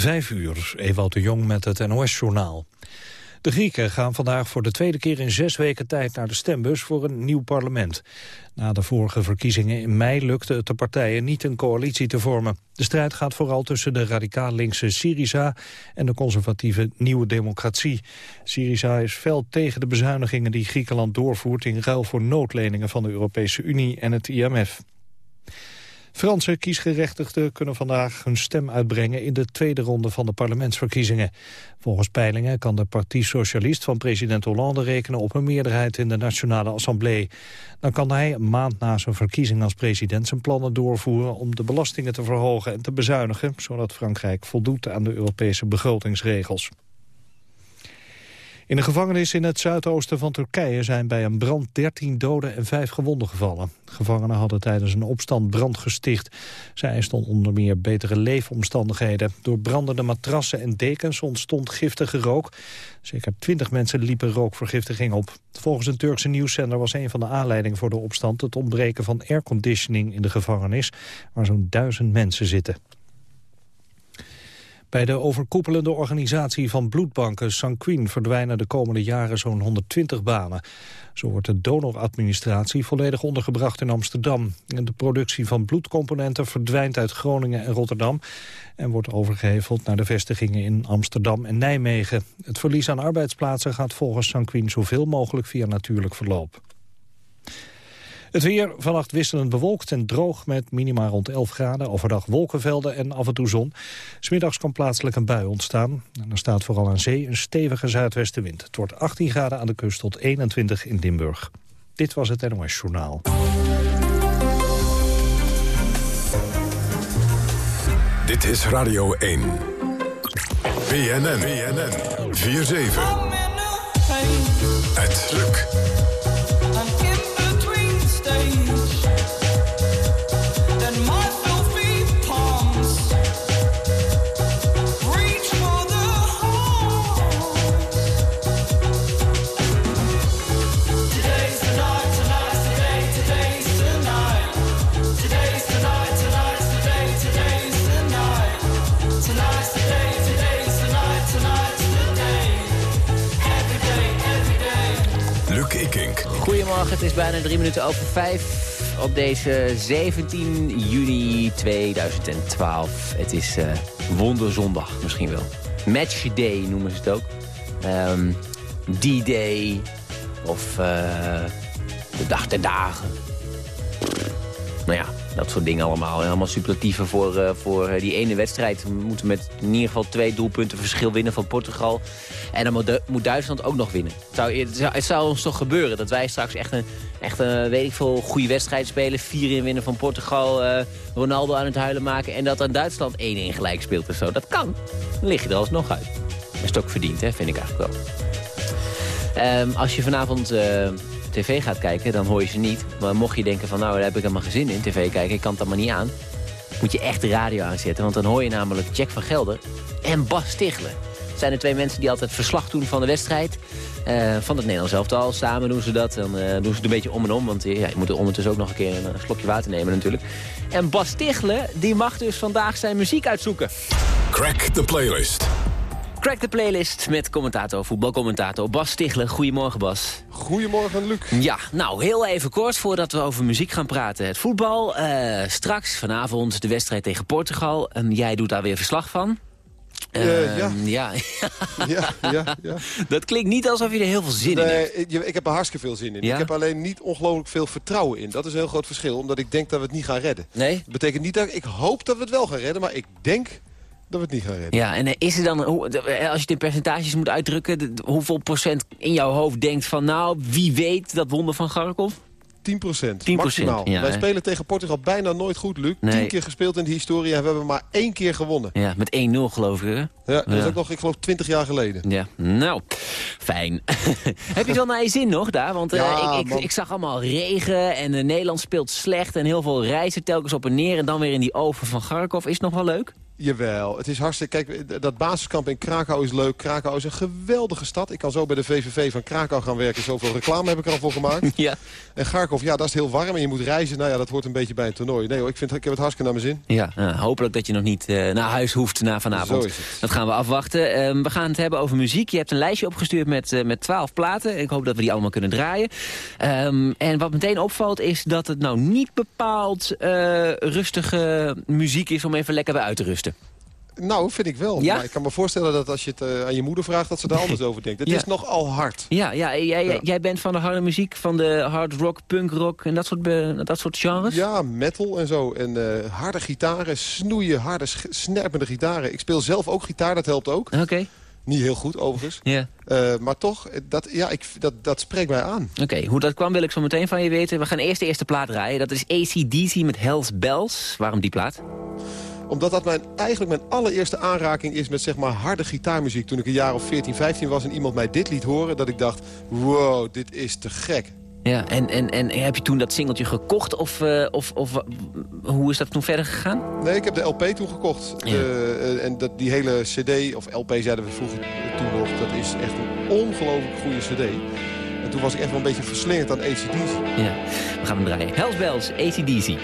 Vijf uur, Ewout de Jong met het NOS-journaal. De Grieken gaan vandaag voor de tweede keer in zes weken tijd naar de stembus voor een nieuw parlement. Na de vorige verkiezingen in mei lukte het de partijen niet een coalitie te vormen. De strijd gaat vooral tussen de radicaal linkse Syriza en de conservatieve Nieuwe Democratie. Syriza is fel tegen de bezuinigingen die Griekenland doorvoert in ruil voor noodleningen van de Europese Unie en het IMF. Franse kiesgerechtigden kunnen vandaag hun stem uitbrengen in de tweede ronde van de parlementsverkiezingen. Volgens peilingen kan de Partie Socialist van president Hollande rekenen op een meerderheid in de Nationale Assemblée. Dan kan hij een maand na zijn verkiezing als president zijn plannen doorvoeren om de belastingen te verhogen en te bezuinigen, zodat Frankrijk voldoet aan de Europese begrotingsregels. In een gevangenis in het zuidoosten van Turkije zijn bij een brand 13 doden en 5 gewonden gevallen. Gevangenen hadden tijdens een opstand brand gesticht. Zij eisten onder meer betere leefomstandigheden. Door brandende matrassen en dekens ontstond giftige rook. Zeker 20 mensen liepen rookvergiftiging op. Volgens een Turkse nieuwszender was een van de aanleidingen voor de opstand... het ontbreken van airconditioning in de gevangenis, waar zo'n duizend mensen zitten. Bij de overkoepelende organisatie van bloedbanken Sanquin verdwijnen de komende jaren zo'n 120 banen. Zo wordt de donoradministratie volledig ondergebracht in Amsterdam. De productie van bloedcomponenten verdwijnt uit Groningen en Rotterdam en wordt overgeheveld naar de vestigingen in Amsterdam en Nijmegen. Het verlies aan arbeidsplaatsen gaat volgens Sanquin zoveel mogelijk via natuurlijk verloop. Het weer vannacht wisselend bewolkt en droog met minima rond 11 graden. Overdag wolkenvelden en af en toe zon. Smiddags kan plaatselijk een bui ontstaan. En er staat vooral aan zee een stevige zuidwestenwind. Het wordt 18 graden aan de kust tot 21 in Limburg. Dit was het NOS Journaal. Dit is Radio 1. BNN. BNN. 4-7. Het lukt. Het is bijna drie minuten over vijf op deze 17 juni 2012. Het is uh, wonderzondag misschien wel. Match Day noemen ze het ook. Um, D-Day of uh, de dag der dagen. Nou ja, dat soort dingen allemaal. Allemaal superlatieven voor, uh, voor die ene wedstrijd. We moeten met in ieder geval twee doelpunten verschil winnen van Portugal. En dan moet, moet Duitsland ook nog winnen. Het zou, het, zou, ons toch gebeuren dat wij straks echt een, echt een weet ik veel, goede wedstrijd spelen. Vier in winnen van Portugal, uh, Ronaldo aan het huilen maken. En dat dan Duitsland 1-1 gelijk speelt of zo. Dat kan. Dan lig je er alsnog uit. Dat is het ook verdiend, hè, vind ik eigenlijk wel. Um, als je vanavond... tv gaat kijken, dan hoor je ze niet. Maar mocht je denken van nou, daar heb ik helemaal geen zin in, tv kijken, ik kan het allemaal niet aan. Moet je echt de radio aanzetten, want dan hoor je namelijk Jack van Gelder en Bas Stigler zijn er twee mensen die altijd verslag doen van de wedstrijd. Uh, van het Nederlands elftal. Samen doen ze dat. Dan uh, doen ze het een beetje om en om. Want ja, je moet er ondertussen ook nog een keer een slokje water nemen natuurlijk. En Bas Tichelen, die mag dus vandaag zijn muziek uitzoeken. Crack the playlist. Crack the playlist met commentator, voetbalcommentator Bas Stichelen. Goedemorgen Bas. Goedemorgen Luc. Ja, nou heel even kort voordat we over muziek gaan praten. Het voetbal, uh, straks vanavond de wedstrijd tegen Portugal. Um, jij doet daar weer verslag van. Uh, ja. ja. ja. ja, ja, Dat klinkt niet alsof je er heel veel zin nee, in hebt. Ik, ik heb er hartstikke veel zin in. Ja? Ik heb alleen niet ongelooflijk veel vertrouwen in. Dat is een heel groot verschil, omdat ik denk dat we het niet gaan redden. Nee? Dat betekent niet dat ik hoop dat we het wel gaan redden, maar ik denk dat we het niet gaan redden. Ja, en is er dan, als je het in percentages moet uitdrukken... hoeveel procent in jouw hoofd denkt van... nou, wie weet dat wonder van Garkov? 10 procent, maximaal. Ja, Wij spelen tegen Portugal bijna nooit goed, Luc. Nee. Tien keer gespeeld in de historie en we hebben maar één keer gewonnen. Ja, met 1-0 geloof ik, hè? Ja, dat is Ja. ook nog, ik geloof, 20 jaar geleden. Ja, nou, fijn. Heb je het wel naar je zin nog daar? Want eh, ik, ik, ik zag allemaal regen en eh, Nederland speelt slecht... en heel veel reizen telkens op en neer... en dan weer in die oven van Garkov. Is het nog wel leuk? Jawel, het is hartstikke... Kijk, dat basiskamp in Krakau is leuk. Krakau is een geweldige stad. Ik kan zo bij de VVV van Krakau gaan werken. Zoveel reclame heb ik er al voor gemaakt. Ja. En Garkov, ja, dat is heel warm en je moet reizen. Nou ja, dat hoort een beetje bij een toernooi. Nee hoor, ik, vind, ik heb het hartstikke naar mijn zin. Ja, nou, hopelijk dat je nog niet eh, naar huis hoeft na vanavond. Dat gaan we afwachten. Ehm, we gaan het hebben over muziek. Je hebt een lijstje opgestuurd met, eh, met 12 platen. Ik hoop dat we die allemaal kunnen draaien. Ehm, en wat meteen opvalt is dat het nou niet bepaald eh, rustige muziek is om even lekker bij uit te rusten. Nou, vind ik wel. Ja? Maar ik kan me voorstellen dat als je het eh, aan je moeder vraagt... dat ze daar anders over denkt. Het Ja. is nogal hard. Ja, ja, jij, Ja. jij bent van de harde muziek, van de hard rock, punk rock en dat soort, dat soort genres? Ja, metal en zo. En eh, harde gitaren, snoeien, harde, snerpende gitaren. Ik speel zelf ook gitaar, dat helpt ook. Oké, Niet heel goed, overigens. ja. Eh, maar toch, dat, ja, ik, dat, dat spreekt mij aan. Oké, hoe dat kwam wil ik zo meteen van je weten. We gaan eerst de eerste plaat draaien. Dat is ACDC met Hells Bells. Waarom die plaat? Omdat dat mijn, eigenlijk mijn allereerste aanraking is met zeg maar, harde gitaarmuziek. Toen ik een jaar of 14, 15 was en iemand mij dit liet horen... dat ik dacht, wow, dit is te gek. Ja, en, en, en heb je toen dat singeltje gekocht of, eh, of, of hoe is dat toen verder gegaan? Nee, ik heb de LP toen gekocht. Ja. Eh, en dat, die hele cd, of LP zeiden we vroeger toen nog... dat is echt een ongelooflijk goede cd. En toen was ik echt wel een beetje verslingerd aan ACD's. Ja, we gaan hem draaien. Hells Bells, ACDC.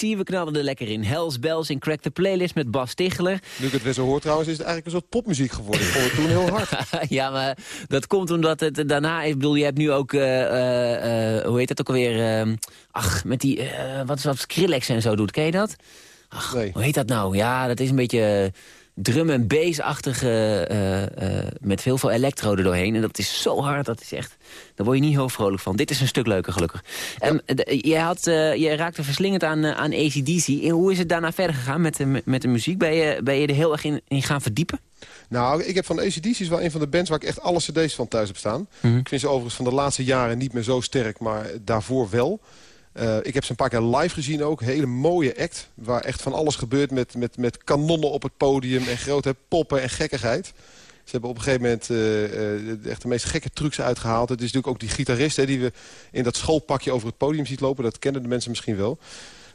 We knallen er lekker in. Hells Bells in Crack the Playlist met Bas Ticheler. Nu ik het weer zo hoor trouwens, is het eigenlijk een soort popmuziek geworden. Ik vond het toen heel hard. ja, maar dat komt omdat het daarna... Ik bedoel, je hebt nu ook... Uh, uh, hoe heet het ook alweer? Uh, ach, met die... wat is wat Skrillex en zo doet. Ken je dat? Ach, nee. hoe heet dat nou? Ja, dat is een beetje drum en bass-achtige, uh, uh, met veel veel elektro doorheen. En dat is zo hard, dat is echt, daar word je niet heel vrolijk van. Dit is een stuk leuker, gelukkig. Ja. En jij, had, uh, jij raakte verslingerd aan, aan ACDC. Hoe is het daarna verder gegaan met de, met de muziek? Ben je, ben je er heel erg in, in gaan verdiepen? Nou, ik heb van ACDC is wel een van de bands waar ik echt alle cd's van thuis heb staan. Mm Ik vind ze overigens van de laatste jaren niet meer zo sterk, maar daarvoor wel. Uh, ik heb ze een paar keer live gezien ook. Hele mooie act. Waar echt van alles gebeurt met, met, met kanonnen op het podium. En grote poppen en gekkigheid. Ze hebben op een gegeven moment uh, uh, echt de meest gekke trucs uitgehaald. Het is natuurlijk ook die gitarist hè, die we in dat schoolpakje over het podium ziet lopen. Dat kennen de mensen misschien wel.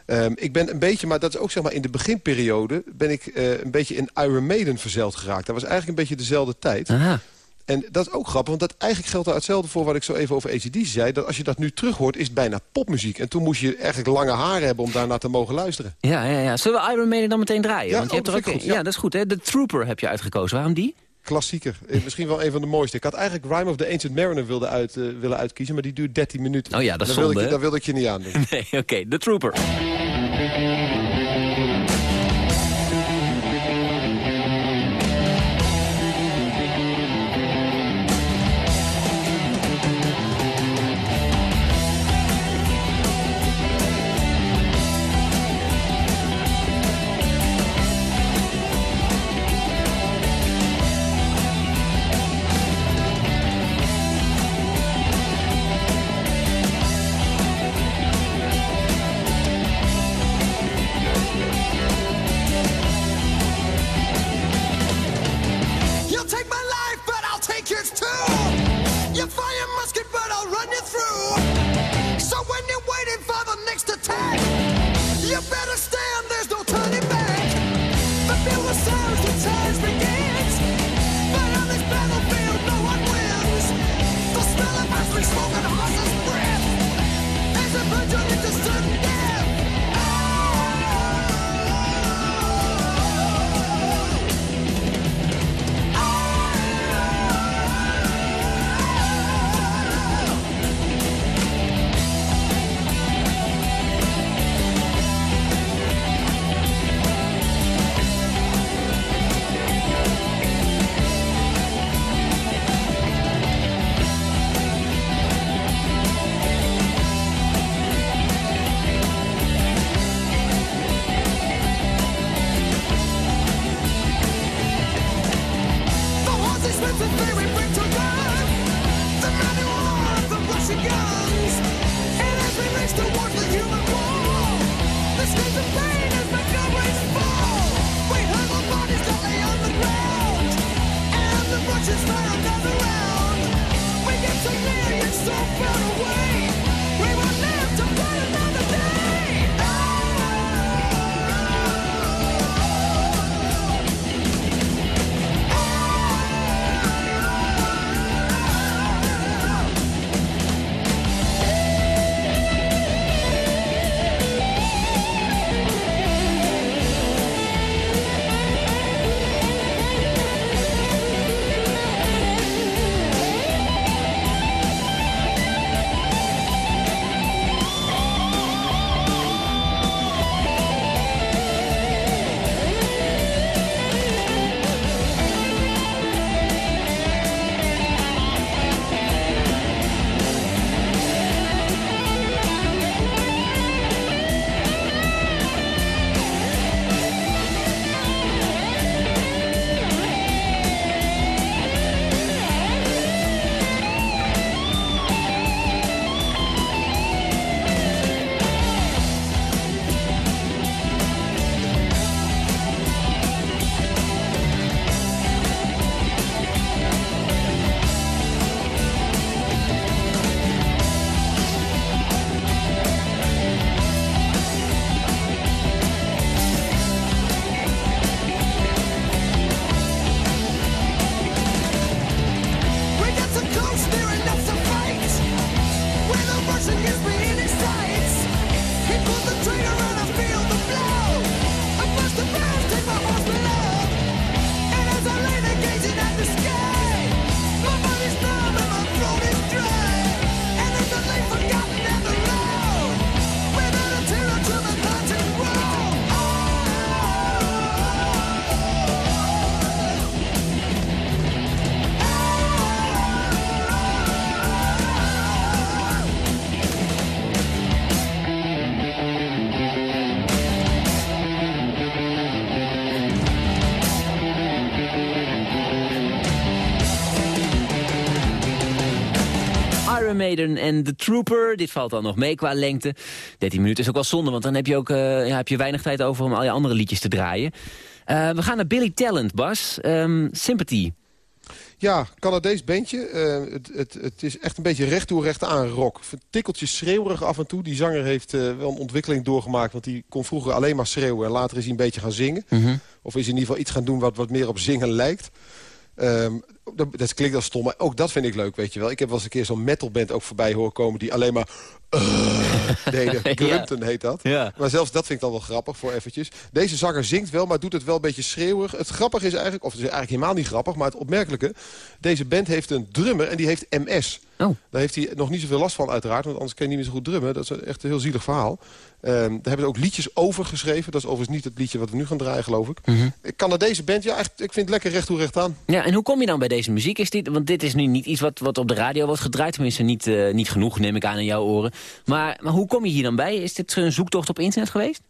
Um, ik ben een beetje, maar dat is ook zeg maar in de beginperiode... ben ik een beetje in Iron Maiden verzeld geraakt. Dat was eigenlijk een beetje dezelfde tijd. Aha. En dat is ook grappig, want dat eigenlijk geldt daar hetzelfde voor... wat ik zo even over ACD zei. Dat als je dat nu terug hoort, is het bijna popmuziek. En toen moest je eigenlijk lange haren hebben om daarnaar te mogen luisteren. Ja, ja, ja. Zullen we Iron Maiden dan meteen draaien? Ja, want je hebt er ook, goed, ja. ja. dat is goed. Hè? The Trooper heb je uitgekozen. Waarom die? Klassieker. Eh, misschien wel een van de mooiste. Ik had eigenlijk Rime of the Ancient Mariner wilde uit, uh, willen uitkiezen... maar die duurt 13 minuten. Oh ja, dat is daar. Wilde ik, wilde ik je niet aan doen. Nee, oké. Okay. The Trooper. Maiden en The Trooper. Dit valt dan nog mee qua lengte. 13 minuten is ook wel zonde, want dan heb je, ook, uh, ja, heb je weinig tijd over om al je andere liedjes te draaien. Uh, we gaan naar Billy Talent, Bas. Um, Sympathy. Ja, Canadees bandje. Uh, het, het, het, is echt een beetje recht toe recht aan rock. Tikkeltjes schreeuwerig af en toe. Die zanger heeft uh, wel een ontwikkeling doorgemaakt. Want die kon vroeger alleen maar schreeuwen. En later is hij een beetje gaan zingen. Mm -hmm. Of is in ieder geval iets gaan doen wat, wat meer op zingen lijkt. Um, dat, dat, klinkt als stom, maar ook dat vind ik leuk, weet je wel. Ik heb wel eens een keer zo'n metalband ook voorbij horen komen... die alleen maar uh, deden. Grunten heet dat. Ja. Maar zelfs dat vind ik dan wel grappig voor eventjes. Deze zanger zingt wel, maar doet het wel een beetje schreeuwig. Het grappige is eigenlijk, of het is eigenlijk helemaal niet grappig... maar het opmerkelijke, deze band heeft een drummer en die heeft MS... Oh. Daar heeft hij nog niet zoveel last van uiteraard, want anders kan je niet meer zo goed drummen. Dat is echt een heel zielig verhaal. Um, daar hebben ze ook liedjes over geschreven. Dat is overigens niet het liedje wat we nu gaan draaien, geloof ik. Mm -hmm. Canadese band, ja, echt, ik vind het lekker recht toe recht aan. Ja, en hoe kom je dan bij deze muziek? Is dit, want dit is nu niet iets wat, wat op de radio wordt gedraaid. Tenminste, niet, uh, niet genoeg, neem ik aan in jouw oren. Maar, maar hoe kom je hier dan bij? Is dit een zoektocht op internet geweest?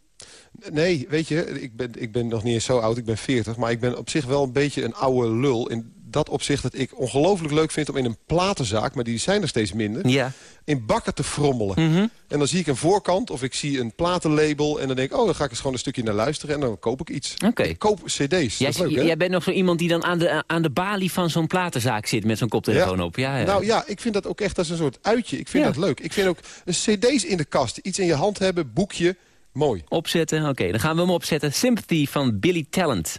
Nee, weet je, ik ben, ik ben nog niet eens zo oud, ik ben 40. Maar ik ben op zich wel een beetje een oude lul. In dat opzicht dat ik ongelooflijk leuk vind om in een platenzaak... maar die zijn er steeds minder, ja. in bakken te frommelen. Mm -hmm. En dan zie ik een voorkant of ik zie een platenlabel... en dan denk ik, oh, dan ga ik eens gewoon een stukje naar luisteren... en dan koop ik iets. Okay. Ik koop cd's. Jij, leuk, jij bent nog zo iemand die dan aan de, aan de balie van zo'n platenzaak zit... met zo'n koptelefoon ja. op. Ja, ja, Nou ja, ik vind dat ook echt als een soort uitje. Ik vind dat leuk. Ik vind ook een cd's in de kast. Iets in je hand hebben, boekje, mooi. Opzetten, oké. dan gaan we hem opzetten. Sympathy van Billy Talent.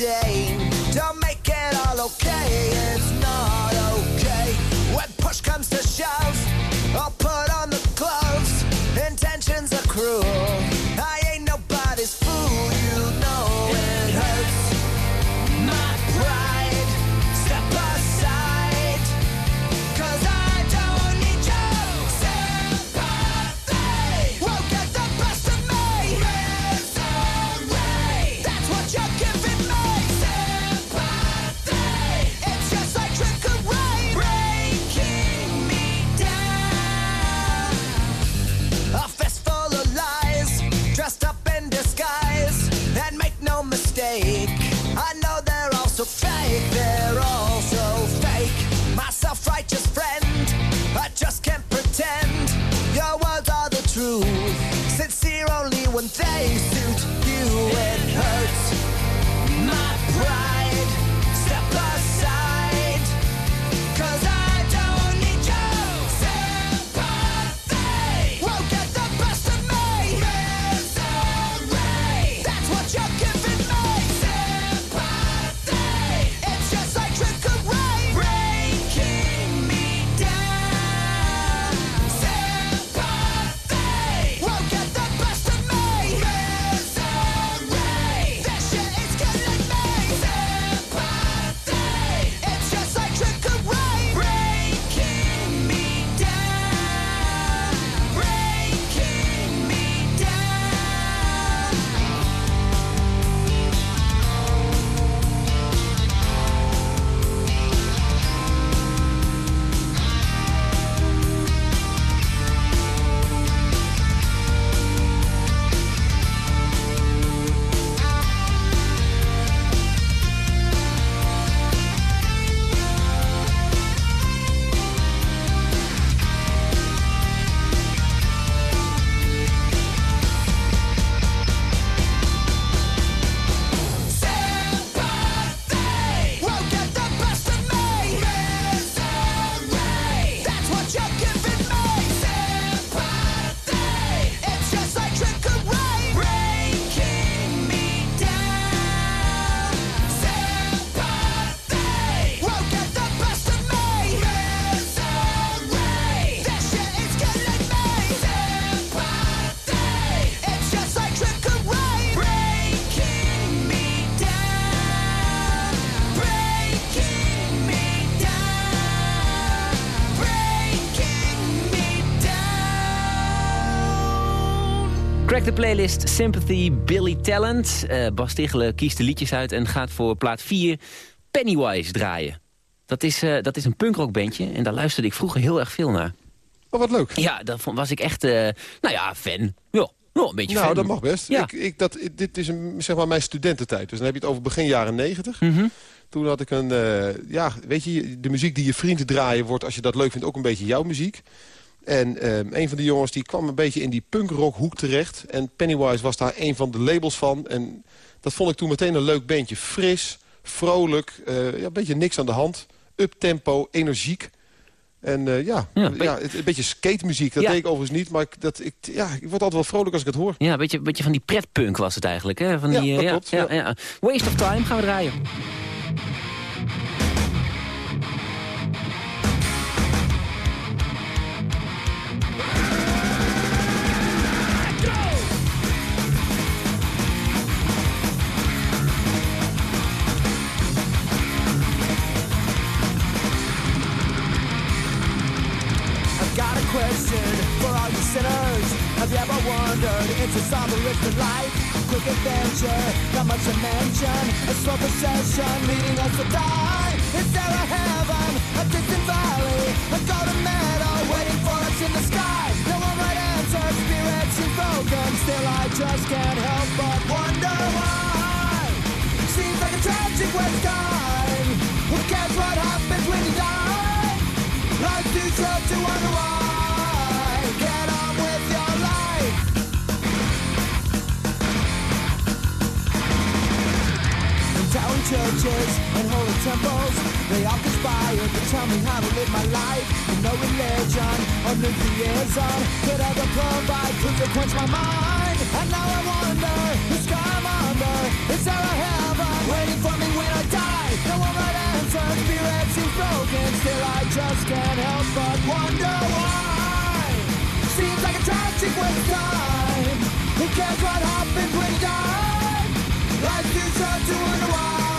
Say Don't make it all okay, it's not okay. When push comes to shove I'll put on the gloves. Intentions are cruel de playlist Sympathy Billy Talent. Uh, Bas Tichelen kiest de liedjes uit en gaat voor plaat 4 Pennywise draaien. Dat is, uh, dat is een punkrockbandje en daar luisterde ik vroeger heel erg veel naar. Oh, wat leuk. Ja, dat was ik echt, uh, nou ja, fan. Ja, een beetje nou, dat mag best. Ja. Ik, ik, dat, dit is een, zeg maar mijn studententijd. Dus dan heb je het over begin jaren negentig. Mm Toen had ik een... Ja, weet je, de muziek die je vrienden draaien wordt... als je dat leuk vindt, ook een beetje jouw muziek. En uh, een van de jongens die kwam een beetje in die punkrockhoek terecht. En Pennywise was daar een van de labels van. En dat vond ik toen meteen een leuk bandje. Fris, vrolijk, uh, ja, een beetje niks aan de hand. Uptempo, energiek. En uh, ja, ja, ja een beetje skate-muziek. Dat deed ik overigens niet, maar ik, dat, ik, ja, ik word altijd wel vrolijk als ik het hoor. Ja, een beetje, beetje van die pretpunk was het eigenlijk. Hè? Van die, ja, dat klopt. Waste of Time gaan we draaien. It's all the rest of life? A Quick adventure, not much to mention. A slow procession leading us to die. Is there a heaven, a distant valley A golden meadow waiting for us in the sky? No one right answer, spirit seems broken. Still I just can't help but wonder why. Seems like a tragic waste time Who cares what happens when you die? Life's too short to wonder why churches and holy temples. They all conspire to tell me how to live my life. And no religion or nuclearism could ever provide proof to quench my mind. And now I wonder, sky I'm under? Is there a heaven waiting for me when I die? No one right answer, spirit seems broken. Still I just can't help but wonder why. Seems like a tragic waste of time. Who cares what happens when you die? Life's too short to wonder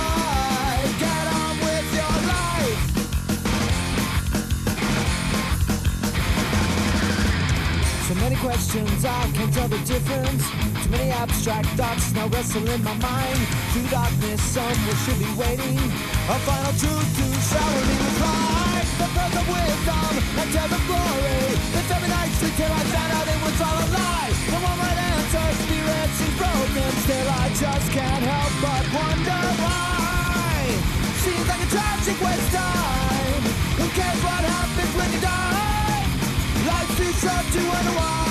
questions, I can't tell the difference. Too many abstract thoughts now wrestle in my mind. Through darkness, somewhere should be waiting. A final truth to shower me with light. The birth of wisdom and tales of glory. It's every night sleep till I found out it was all a lie. No one right answer, spirit seems broken. Still, I just can't help but wonder why. Seems like a tragic waste time. Who cares what happens when you die? Life's too short to wonder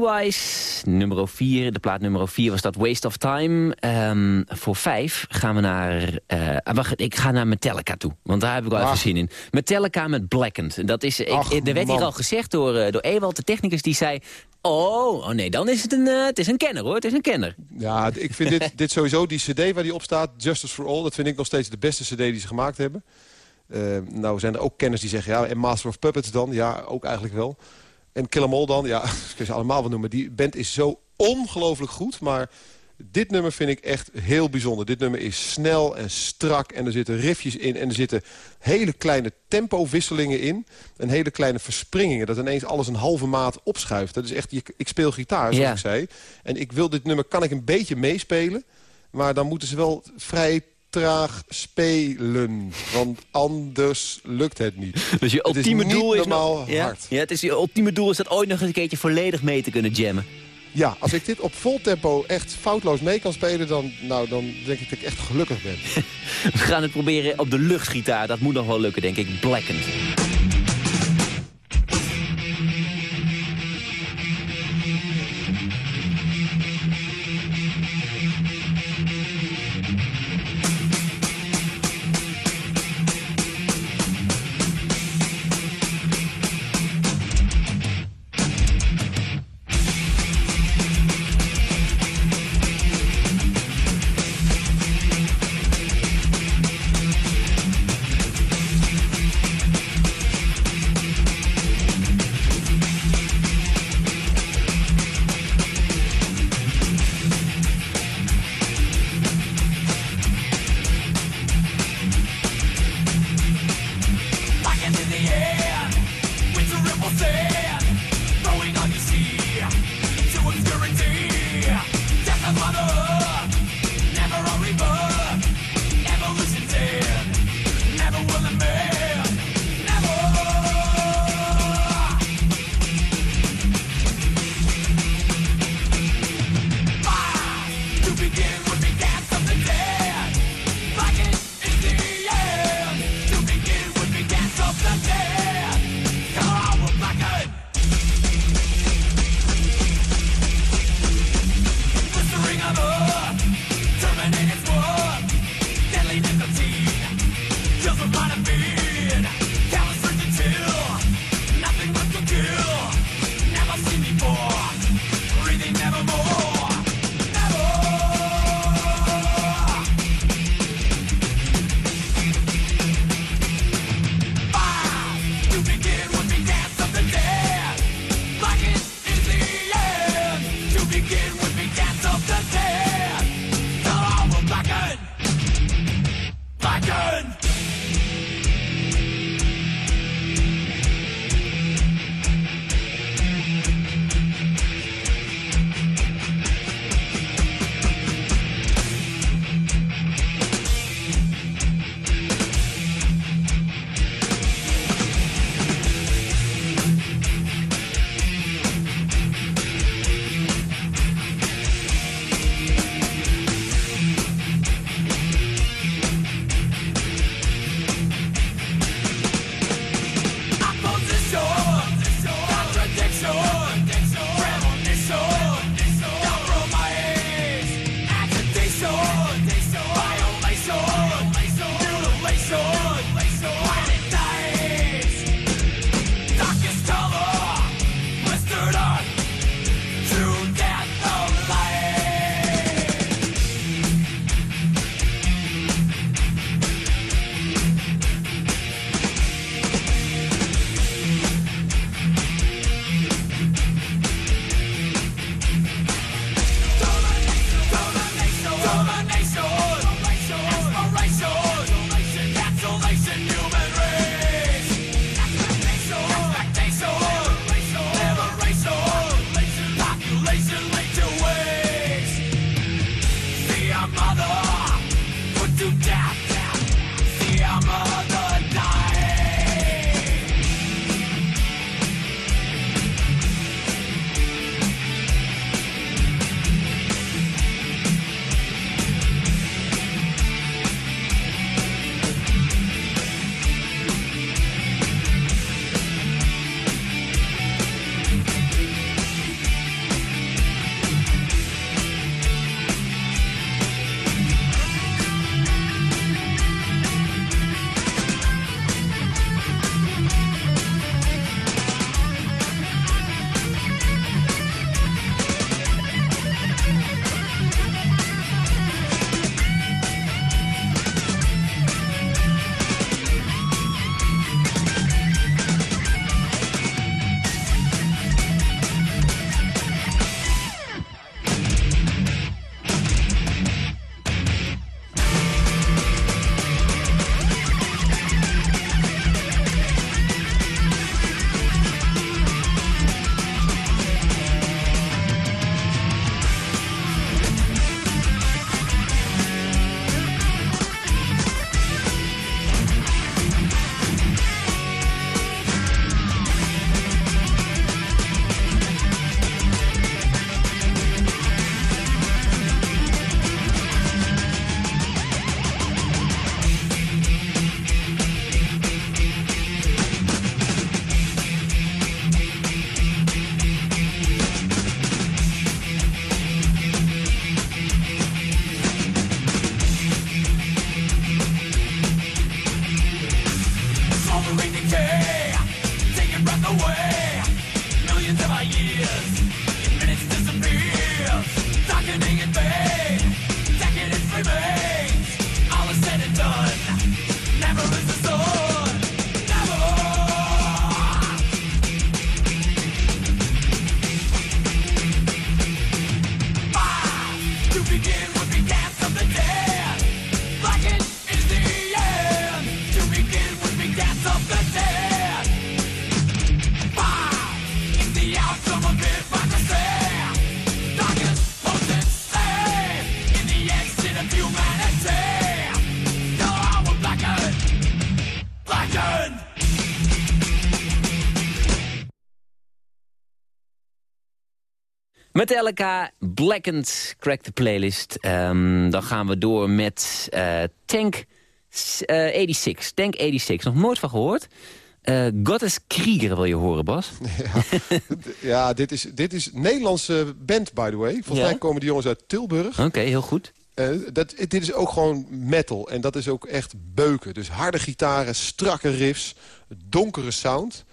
Pennywise, nummer 4. De plaat nummer 4 was dat Waste of Time. Um, voor 5 gaan we naar... Uh, wacht, ik ga naar Metallica toe. Want daar heb ik wel even zin in. Metallica met Blackened. Dat is, ik, Ach, er werd hier al gezegd door, uh, door Ewald, de technicus, die zei... Oh, oh nee, dan is het een, uh, het is een kenner hoor, het is een kenner. Ja, ik vind dit, dit sowieso, die cd waar die op staat, Justice for All... dat vind ik nog steeds de beste cd die ze gemaakt hebben. Uh, nou zijn er ook kenners die zeggen, ja, en Master of Puppets dan? Ja, ook eigenlijk wel. En Kill 'Em All dan? Ja, ik kan ze allemaal wel noemen. Die band is zo ongelooflijk goed, maar dit nummer vind ik echt heel bijzonder. Dit nummer is snel en strak en er zitten riffjes in... en er zitten hele kleine tempowisselingen in. En hele kleine verspringingen. Dat ineens alles een halve maat opschuift. Dat is echt, ik speel gitaar, zoals ik zei. En ik wil dit nummer, kan ik een beetje meespelen... maar dan moeten ze wel vrij traag spelen. Want anders lukt het niet. Dus je ultieme is doel is nog, ja? hard. Ja, het is je ultieme doel is dat ooit nog eens een keertje volledig mee te kunnen jammen. Ja, als ik dit op vol tempo echt foutloos mee kan spelen... dan, nou, dan denk ik dat ik echt gelukkig ben. We gaan het proberen op de luchtgitaar. Dat moet nog wel lukken, denk ik. Blackened. Metallica, Blackened, Crack the Playlist. Ehm, dan gaan we door met eh, Tank uh, 86. Tank 86, nog nooit van gehoord. Uh, Gottes Krieger wil je horen, Bas. Ja, ja dit, is, dit is een Nederlandse band, by the way. Volgens Ja? mij komen die jongens uit Tilburg. Oké, heel goed. Eh, dat, dit is ook gewoon metal. En dat is ook echt beuken. Dus harde gitaren, strakke riffs, donkere sound.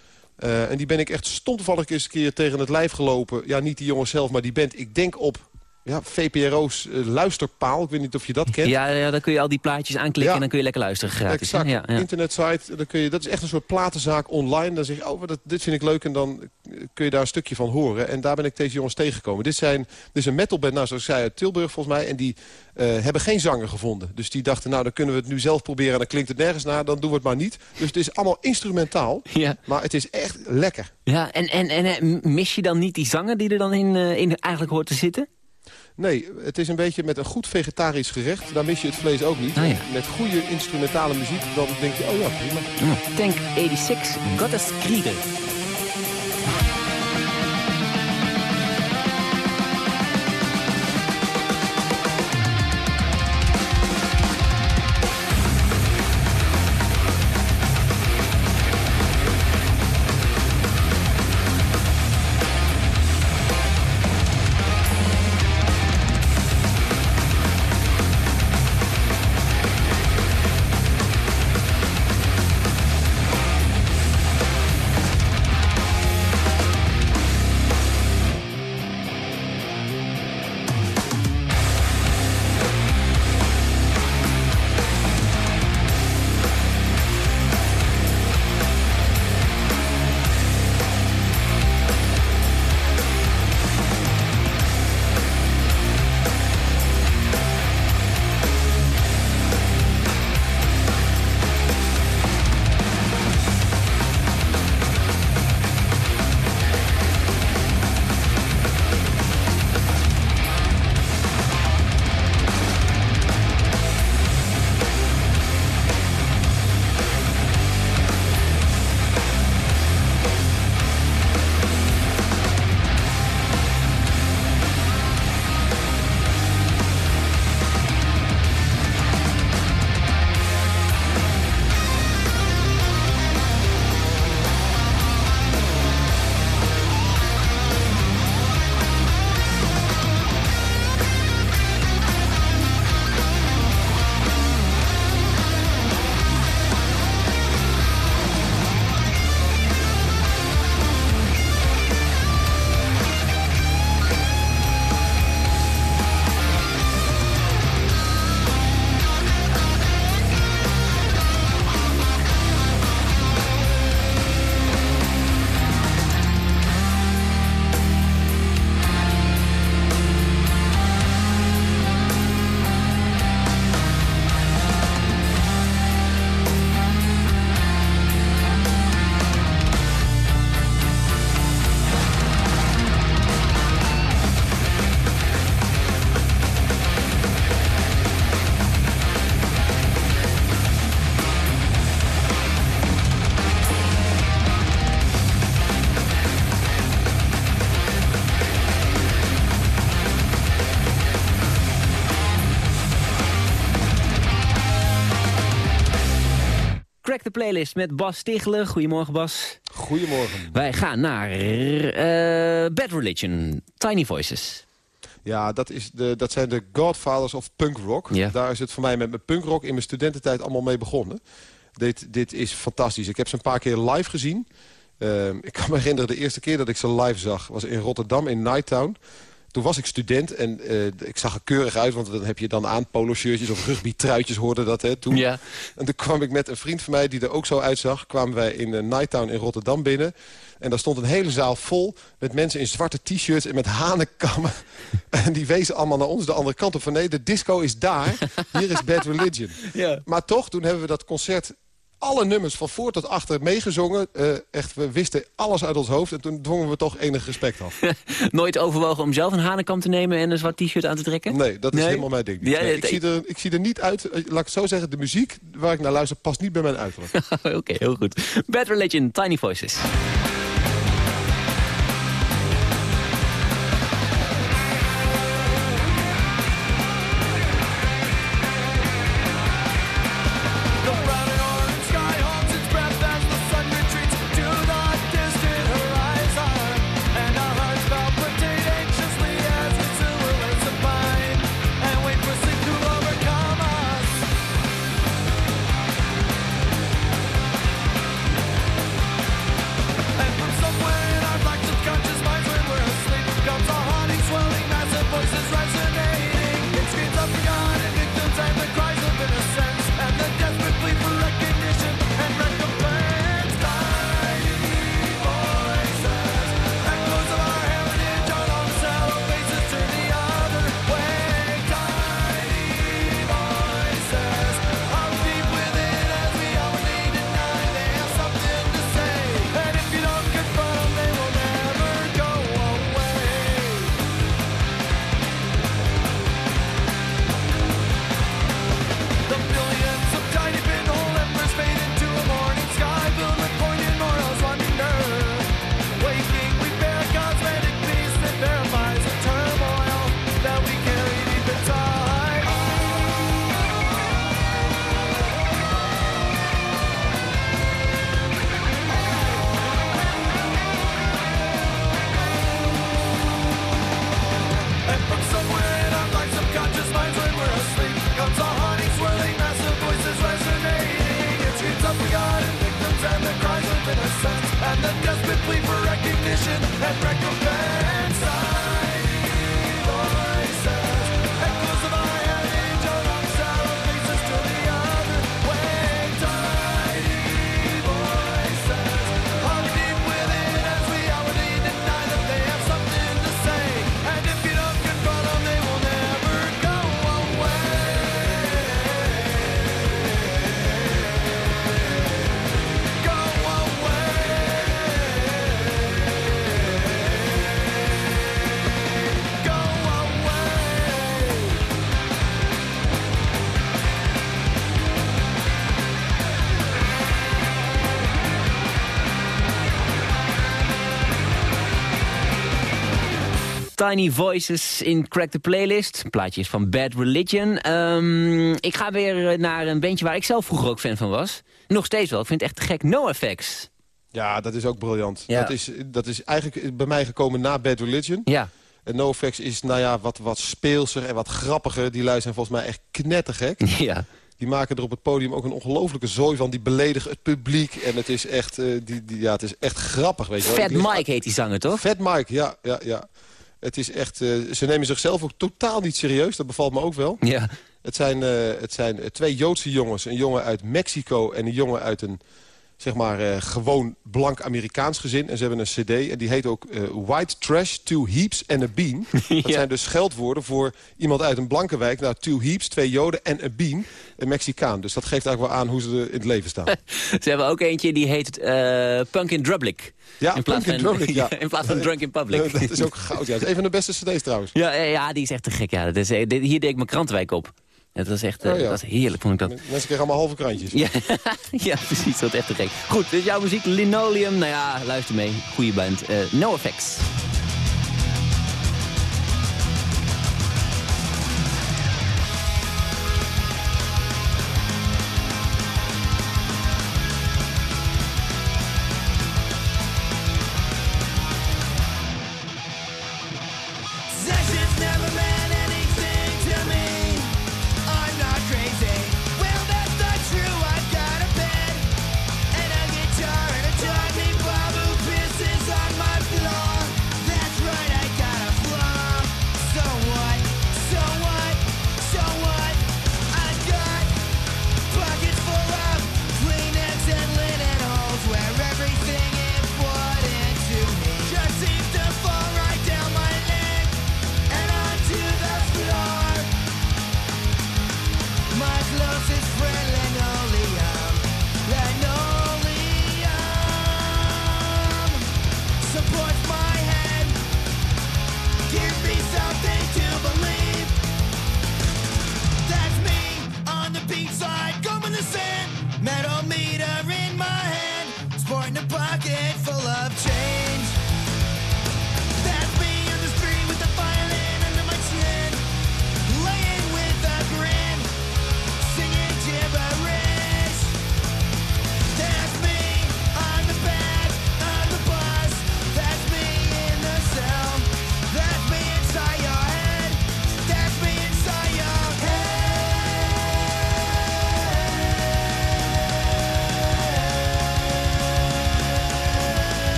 Eh, en die ben ik echt stomtoevallig eens een keer tegen het lijf gelopen. Ja, niet die jongens zelf, maar die band. Ik denk op ja, VPRO's eh, luisterpaal. Ik weet niet of je dat kent. Ja, ja, dan kun je al die plaatjes aanklikken Ja. en dan kun je lekker luisteren gratis. Exact. Ja, ja. Internetsite. Dan kun je, dat is echt een soort platenzaak online. Dan zeg je, oh, dat, dit vind ik leuk. En dan kun je daar een stukje van horen. En daar ben ik deze jongens tegengekomen. Dit, zijn, dit is een metalband, nou, zoals ik zei, uit Tilburg volgens mij. En die eh, hebben geen zanger gevonden. Dus die dachten, nou, dan kunnen we het nu zelf proberen. En dan klinkt het nergens naar. Dan doen we het maar niet. Dus het is allemaal instrumentaal. Ja. Maar het is echt lekker. Ja, en, en, en eh, mis je dan niet die zanger die er dan in, eh, in eigenlijk hoort te zitten? Nee, het is een beetje met een goed vegetarisch gerecht. Daar mis je het vlees ook niet. Ah, ja. Met goede instrumentale muziek, dan denk je, oh ja, prima. Tank 86, Gottes Krieger. The Playlist met Bas Stigler. Goedemorgen Bas. Goedemorgen. Wij gaan naar eh, Bad Religion, Tiny Voices. Ja, dat, is de, dat zijn de godfathers of punk rock. Ja. Daar is het voor mij met mijn punk rock in mijn studententijd allemaal mee begonnen. Dit, dit is fantastisch. Ik heb ze een paar keer live gezien. Ehm, ik kan me herinneren, de eerste keer dat ik ze live zag... was in Rotterdam, in Nighttown. Toen was ik student en eh, ik zag er keurig uit... want dan heb je dan aan polo-shirtjes of rugby-truitjes hoorde dat hè, toen. Ja. En toen kwam ik met een vriend van mij die er ook zo uitzag... kwamen wij in uh, Nighttown in Rotterdam binnen. En daar stond een hele zaal vol met mensen in zwarte t-shirts... en met hanenkammen. en die wezen allemaal naar ons de andere kant op. Van nee, de disco is daar. Hier is Bad Religion. Ja. Maar toch, toen hebben we dat concert alle nummers van voor tot achter meegezongen. Uh, echt, we wisten alles uit ons hoofd. En toen dwongen we toch enig respect af. Nooit overwogen om zelf een hanenkam te nemen en een zwart t-shirt aan te trekken? Nee, dat is Nee? helemaal mijn ding. Ja, Nee, ik, zie er, ik zie er niet uit, eh, laat ik het zo zeggen... de muziek waar ik naar luister past niet bij mijn uiterlijk. Oké, heel goed. Bad Religion, Tiny Voices. Tiny Voices in Crack the Playlist. Plaatjes van Bad Religion. Ehm, ik ga weer eh, naar een bandje waar ik zelf vroeger ook fan van was. Nog steeds wel. Ik vind het echt gek. No Effects. Ja, dat is ook briljant. Ja. Dat, is, dat is eigenlijk bij mij gekomen na Bad Religion. Ja. En NoFX is nou ja, wat, wat speelser en wat grappiger. Die lui zijn volgens mij echt knettergek. Ja. Die maken er op het podium ook een ongelofelijke zooi van. Die beledigen het publiek. En het is echt, eh, die, die, ja, het is echt grappig. Weet je. Fat Mike heet die zanger, toch? Fat Mike, ja. ja, ja. Het is echt, eh, ze nemen zichzelf ook totaal niet serieus. Dat bevalt me ook wel. Ja. Het zijn, eh, het zijn twee Joodse jongens. Een jongen uit Mexico en een jongen uit een zeg maar, eh, gewoon blank Amerikaans gezin. En ze hebben een cd en die heet ook eh, White Trash, Two Heaps and a Bean. Dat zijn dus scheldwoorden voor iemand uit een blanke wijk. Nou, Two Heaps, twee Joden en een Bean, een Mexicaan. Dus dat geeft eigenlijk wel aan hoe ze er in het leven staan. Ze hebben ook eentje die heet eh, Punk in Drublic. Ja, in plaats van, Drublic, ja. in plaats van Drunk in Public. dat is ook goud. Ja. Dat is een van de beste cd's trouwens. Ja, ja, die is echt te gek. Ja. Dat is, hier deed ik mijn krantenwijk op. Het was echt eh, Oh, ja. dat was heerlijk, vond ik dat. Mensen kregen allemaal halve krantjes. Ja, ja, precies. Dat echt te gek. Goed, dus jouw muziek, Linoleum. Nou ja, luister mee. Goeie band. Eh, no Effects. My closest friend,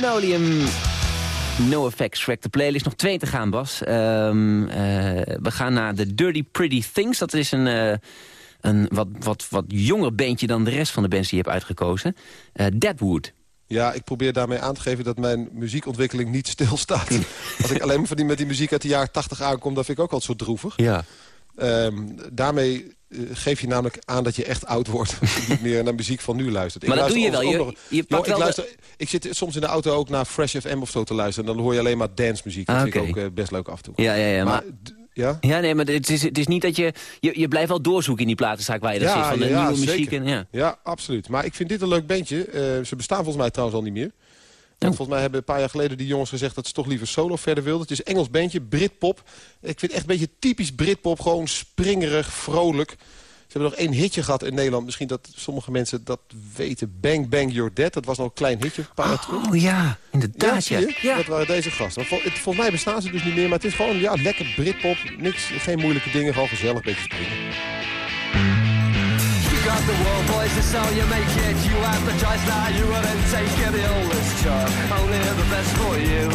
Linoleum. No Effects Track de playlist. Nog twee te gaan, Bas. Ehm, eh, we gaan naar The Dirty Pretty Things. Dat is een, eh, een wat, wat, wat jonger bandje dan de rest van de bands die je hebt uitgekozen. Eh, Deadwood. Ja, ik probeer daarmee aan te geven dat mijn muziekontwikkeling niet stilstaat. Als ik alleen maar van die, met die muziek uit de jaren 80 aankom, dan vind ik ook wel zo droevig. Ja. Ehm, daarmee geef je namelijk aan dat je echt oud wordt. niet meer naar muziek van nu luistert. Maar dat luister doe je wel. Je- je nog- pakt Joh, wel ik, ik zit soms in de auto ook naar Fresh FM of zo te luisteren. En dan hoor je alleen maar dance muziek. Dat Ah, vind ik ook eh, best leuk af en toe. Ja, ja, ja. Maar, ja? ja, nee, maar het is, het is niet dat je, je... Je blijft wel doorzoeken in die platenzaak waar je dat zit. Van de ja, nieuwe muziek. En, ja. Ja, absoluut. Maar ik vind dit een leuk bandje. Eh, ze bestaan volgens mij trouwens al niet meer. Volgens mij hebben een paar jaar geleden die jongens gezegd... dat ze toch liever solo verder wilden. Het is Engels bandje, Britpop. Ik vind het echt een beetje typisch Britpop. Gewoon springerig, vrolijk. Ze hebben nog één hitje gehad in Nederland. Misschien dat sommige mensen dat weten. Bang Bang You're Dead. Dat was nog een klein hitje. Een paar. Oh ja, inderdaad. Ja. Dat waren deze gasten. Vol- het- Volgens mij bestaan ze dus niet meer. Maar het is gewoon ja, lekker Britpop. Niks, geen moeilijke dingen. Gewoon gezellig. Beetje springen. You the world boys to sell you make it. You have the choice now You and take it the oldest chart Only the best for you.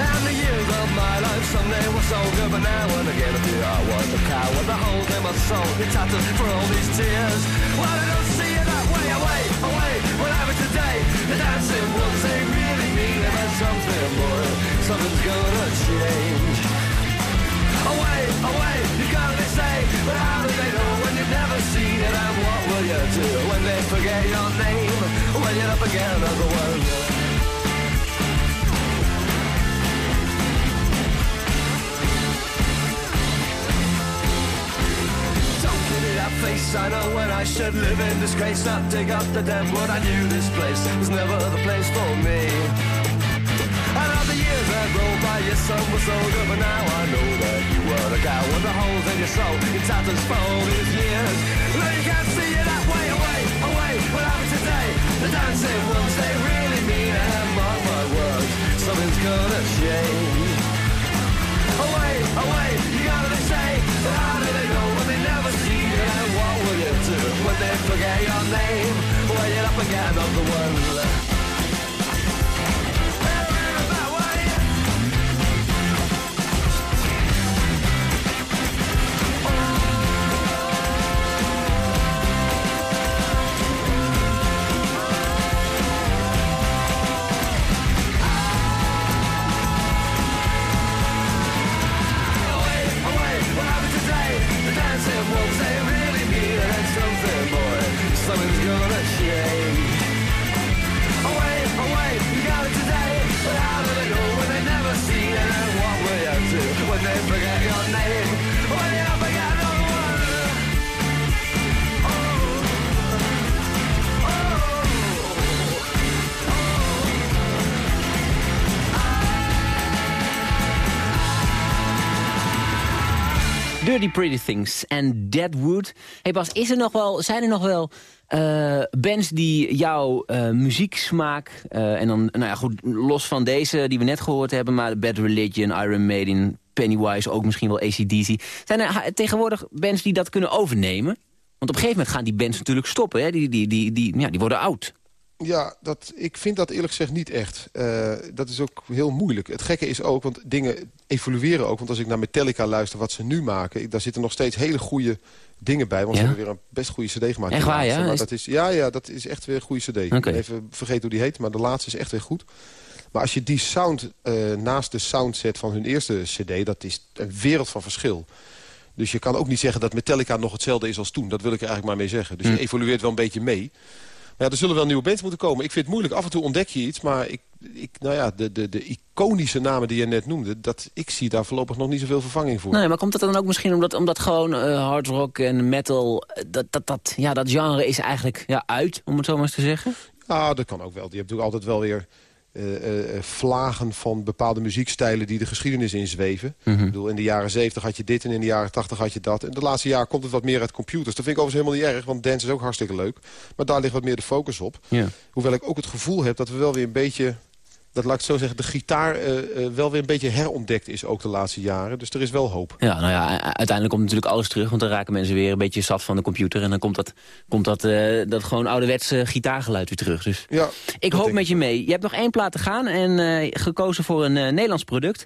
And the years of my life someday were so good But now and again I feel I was a coward The holes in my soul It's tattered for all these tears. Well I don't see it that way Away, away, what happened today The dancing ones they really mean it There's something more Something's gonna change. Away, away, you gotta say, but how do they never seen it? And what will you do when they forget your name? When you're up again another one. Don't give that face, I know when I should live in disgrace, not dig up the dead wood. I knew this place was never the place for me. Years that rolled by, your son was so good, but now I know that you were the guy with the holes in your soul. In tatters for all these years. No, you can't see it that way, away, away. What happened today? The dancing ones, they really mean it. And mark my words, something's gonna change. Away, away, you gotta be safe. But how do they know when they never see you? And what will you do when they forget your name? When you're up again on the world. Dirty Pretty Things en Deadwood. Hey Bas, is er nog wel, zijn er nog wel eh, bands die jouw eh, muzieksmaak... eh, en dan, nou ja, goed, los van deze die we net gehoord hebben... maar Bad Religion, Iron Maiden, Pennywise, ook misschien wel ACDC... zijn er tegenwoordig bands die dat kunnen overnemen? Want op een gegeven moment gaan die bands natuurlijk stoppen. Hè? Die, die, die, die, ja, die worden oud. Ja, dat, ik vind dat eerlijk gezegd niet echt. Eh, dat is ook heel moeilijk. Het gekke is ook, want dingen evolueren ook. Want als ik naar Metallica luister, wat ze nu maken... ik- daar zitten nog steeds hele goede dingen bij. Want Ja? ze hebben weer een best goede cd gemaakt. Echt waar, ja? Maar dat is, ja, ja, dat is echt weer een goede cd. Ben even vergeten hoe die heet, maar de laatste is echt weer goed. Maar als je die sound eh, naast de sound zet van hun eerste cd... dat is een wereld van verschil. Dus je kan ook niet zeggen dat Metallica nog hetzelfde is als toen. Dat wil ik er eigenlijk maar mee zeggen. Dus Hm. je evolueert wel een beetje mee. Ja, er zullen wel nieuwe bands moeten komen. Ik vind het moeilijk. Af en toe ontdek je iets. Maar ik, ik, nou ja, de, de, de iconische namen die je net noemde... Dat, ik zie daar voorlopig nog niet zoveel vervanging voor. Nee, maar komt dat dan ook misschien omdat, omdat gewoon eh, hard rock en metal... eh, Dat, dat, dat, ja, dat genre is eigenlijk ja, uit, om het zo maar eens te zeggen? Ah, dat kan ook wel. Je hebt natuurlijk altijd wel weer vlagen van bepaalde muziekstijlen... die de geschiedenis inzweven. Mhm. Ik bedoel, in de jaren 70 had je dit en in de jaren 80 had je dat. En de laatste jaren komt het wat meer uit computers. Dat vind ik overigens helemaal niet erg, want dance is ook hartstikke leuk. Maar daar ligt wat meer de focus op. Hoewel ik ook het gevoel heb dat we wel weer een beetje... dat laat ik zo zeggen, de gitaar eh, eh, wel weer een beetje herontdekt is ook de laatste jaren. Dus er is wel hoop. Ja, nou ja, uiteindelijk komt natuurlijk alles terug. Want dan raken mensen weer een beetje zat van de computer. En dan komt dat, komt dat, eh, dat gewoon ouderwetse gitaargeluid weer terug. Dus Ja, ik hoop met je mee. Je hebt nog één plaat te gaan en gekozen voor een Nederlands product.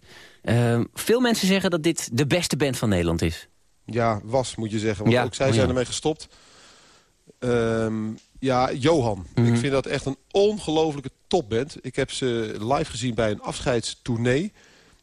Veel mensen zeggen dat dit de beste band van Nederland is. Ja, was moet je zeggen. Want Ja, ook zij oh zijn ja. ermee gestopt. Ehm, ja, Johan. Mhm. Ik vind dat echt een ongelofelijke topband. Ik heb ze live gezien bij een afscheidstournee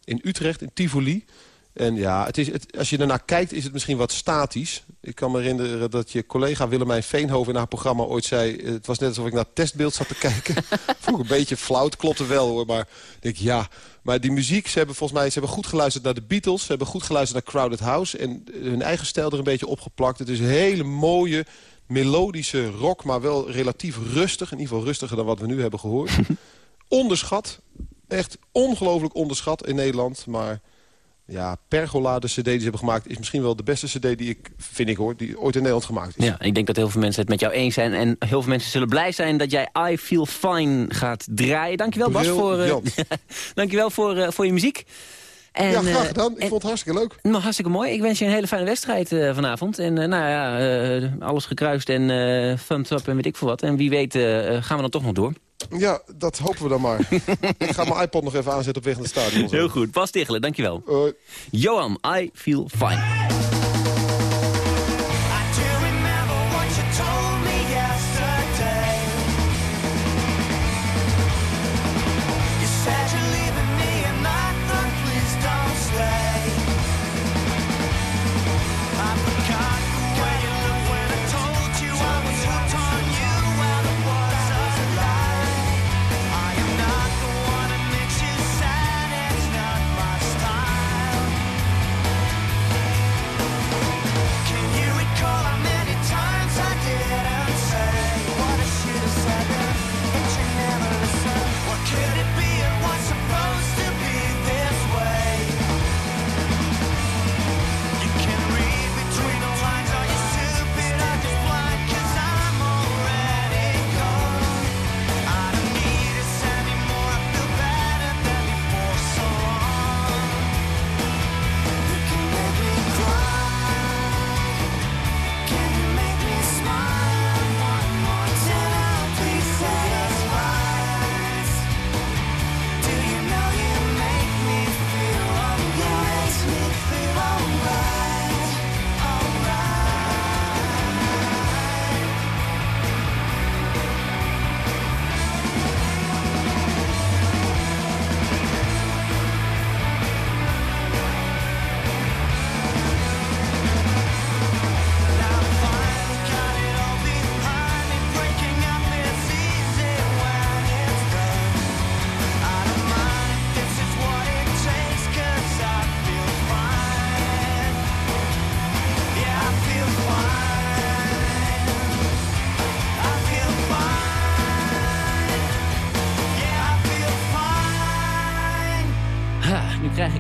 in Utrecht, in Tivoli. En ja, het is, het, als je ernaar kijkt is het misschien wat statisch. Ik kan me herinneren dat je collega Willemijn Veenhoven in haar programma ooit zei... het was net alsof ik naar het testbeeld zat te kijken. Ik een beetje flauw, het klopte wel hoor. Maar ik denk ja, maar die muziek, ze hebben volgens mij ze hebben goed geluisterd naar de Beatles. Ze hebben goed geluisterd naar Crowded House. En hun eigen stijl er een beetje opgeplakt. Het is een hele mooie, melodische rock, maar wel relatief rustig. In ieder geval rustiger dan wat we nu hebben gehoord. Onderschat, echt ongelooflijk onderschat in Nederland. Maar Ja, Pergola, de cd die ze hebben gemaakt... is misschien wel de beste cd die ik, vind ik hoor, die ooit in Nederland gemaakt is. Ja, ik denk dat heel veel mensen het met jou eens zijn. En heel veel mensen zullen blij zijn dat jij I Feel Fine gaat draaien. Dankjewel Bas voor, uh, dankjewel voor, uh, voor je muziek. En, ja, graag gedaan. Ik en, vond het hartstikke leuk. Nou, hartstikke mooi. Ik wens je een hele fijne wedstrijd uh, vanavond. En uh, nou ja, uh, alles gekruist en thumbs up en weet ik veel wat. En wie weet gaan we dan toch nog door. Ja, dat hopen we dan maar. ik ga mijn iPod nog even aanzetten op weg naar het stadion. Heel goed. Bas Tichelen, dankjewel. Johan, I feel fine.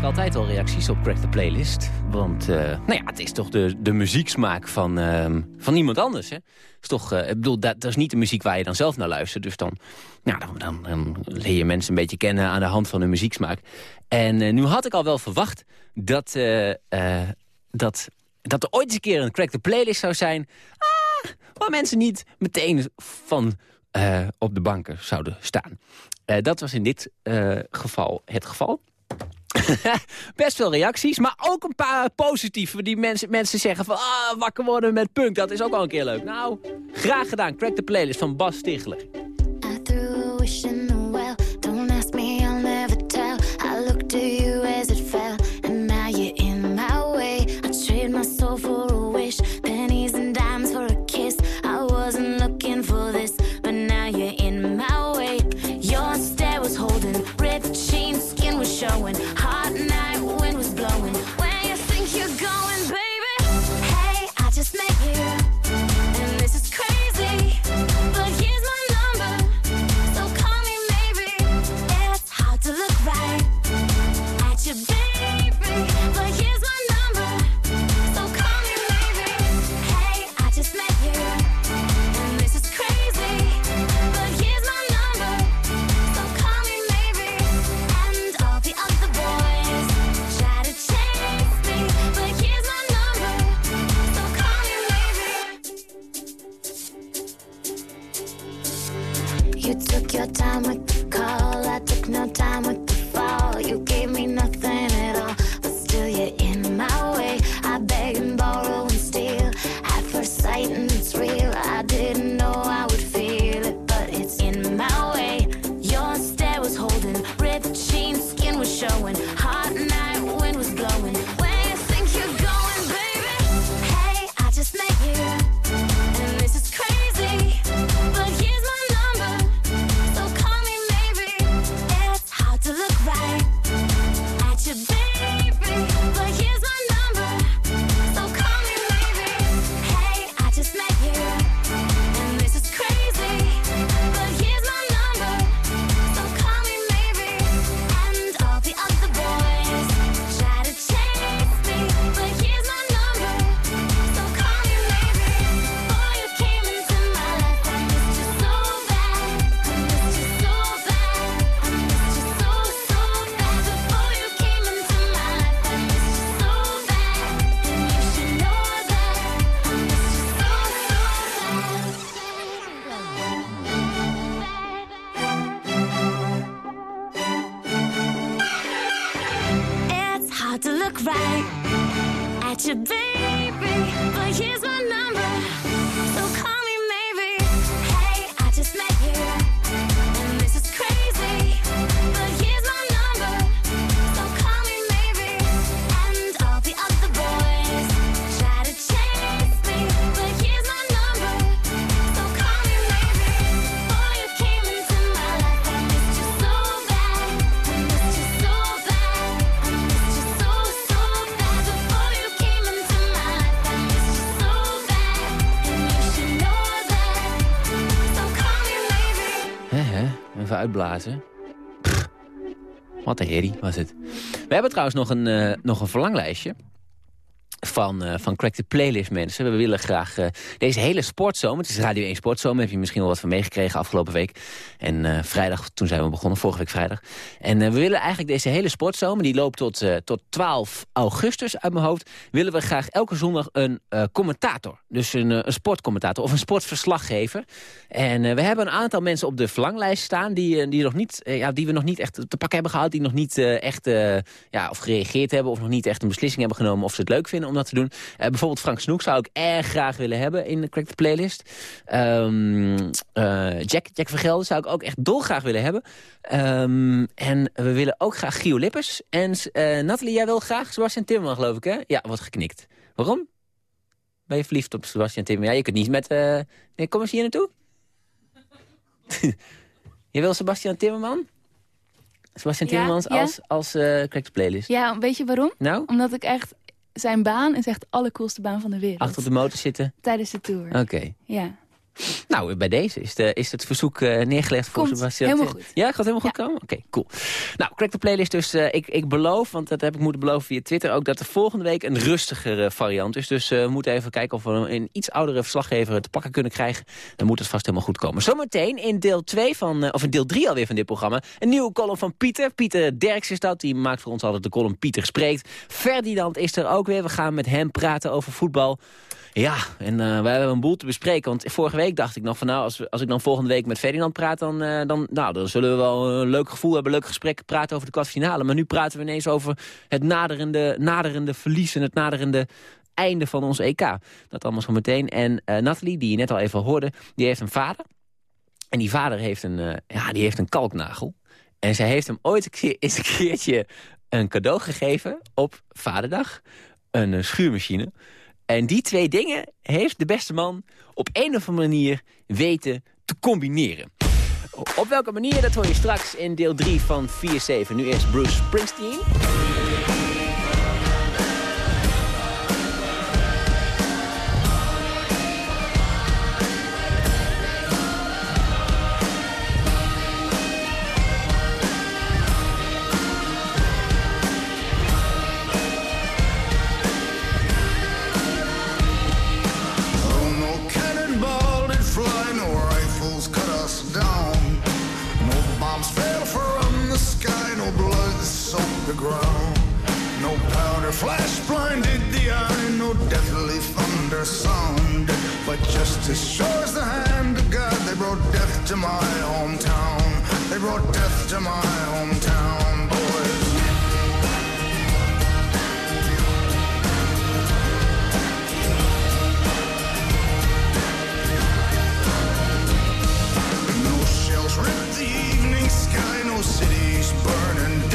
Altijd al reacties op Crack the Playlist. Want uh, nou ja, het is toch de, de muzieksmaak van, uh, van iemand anders. Hè? Is toch, uh, ik bedoel, dat, dat, is niet de muziek waar je dan zelf naar luistert. Dus dan, nou, dan, dan, leer je mensen een beetje kennen aan de hand van hun muzieksmaak. En uh, nu had ik al wel verwacht dat, dat, dat er ooit eens een keer een Crack the Playlist zou zijn... Ah, waar mensen niet meteen van op de banken zouden staan. dat was in dit geval het geval. Best veel reacties, maar ook een paar positieve. Die mensen, mensen zeggen van, ah, wakker worden met punk. Dat is ook wel een keer leuk. Nou, graag gedaan. Crack the playlist van Bas Stigler. Wat een herrie was het. We hebben trouwens nog een, eh, nog een verlanglijstje. Van, eh, van Crack the Playlist mensen. We willen graag eh, deze hele sportzomer... het is Radio 1 Sportzomer, heb je misschien wel wat van meegekregen afgelopen week. En eh, vrijdag, toen zijn we begonnen, vorige week vrijdag. En we willen eigenlijk deze hele sportzomer... die loopt tot, tot 12 augustus uit mijn hoofd... willen we graag elke zondag een commentator. Dus een, een sportcommentator of een sportverslaggever. En we hebben een aantal mensen op de verlanglijst staan... die, die, nog niet, ja, die we nog niet echt te pakken hebben gehad... die nog niet echt ja, of gereageerd hebben... of nog niet echt een beslissing hebben genomen... of ze het leuk vinden om dat te doen. Eh, bijvoorbeeld Frank Snoek zou ik erg graag willen hebben... in de Correct Playlist. Ehm, eh, Jack, Jack Vergelden zou ik ook echt dolgraag willen hebben. Ehm, en we willen ook graag Gio Lippers. En eh Nathalie, jij wil graag Sebastian Timmerman, geloof ik, hè? Ja, wordt geknikt. Waarom? Ben je verliefd op Sebastian Timmerman? Ja, je kunt niet met... Nee, kom eens hier naartoe. je wil Sebastian Timmerman? Sebastian Timmermans ja. als, als eh Correct Playlist. Ja, weet je waarom? Nou, Omdat ik echt... Zijn baan is echt de allercoolste baan van de wereld. achter op de motor zitten. Tijdens de tour. Oké. Ja. Nou, bij deze is, de, is het verzoek eh, neergelegd voor Sebastian. helemaal goed. Ja, gaat het helemaal goed Ja. komen? Oké, cool. Nou, Crack the Playlist dus. eh, ik, ik beloof, want dat heb ik moeten beloven via Twitter ook... dat er volgende week een rustigere variant is. Dus eh, we moeten even kijken of we een, iets oudere verslaggever te pakken kunnen krijgen. Dan moet het vast helemaal goed komen. Zometeen in deel 2 van, of in deel 3 alweer van dit programma... een nieuwe column van Pieter. Pieter Derks is dat. Die maakt voor ons altijd de column Pieter Spreekt. Ferdinand is er ook weer. We gaan met hem praten over voetbal. Ja, en wij hebben een boel te bespreken. Want vorige week dacht ik nog van nou, als, als ik dan volgende week met Ferdinand praat... Dan, eh, dan, nou, dan zullen we wel een leuk gevoel hebben, leuk gesprek praten over de kwartfinale. Maar nu praten we ineens over het naderende, naderende verlies en het naderende einde van ons EK. Dat allemaal zo meteen. En eh Nathalie, die je net al even hoorde, die heeft een vader. En die vader heeft een, eh, ja, die heeft een kalknagel. En zij heeft hem ooit eens een keertje een cadeau gegeven op vaderdag. Een schuurmachine. En die twee dingen heeft de beste man op een of andere manier weten te combineren. Op welke manier, dat hoor je straks in deel 3 van 4-7. Nu eerst Bruce Springsteen. Flash blinded the eye, no deathly thunder sounded. But just as sure as the hand of God, they brought death to my hometown. They brought death to my hometown, boys. No shells ripped the evening sky, no cities burning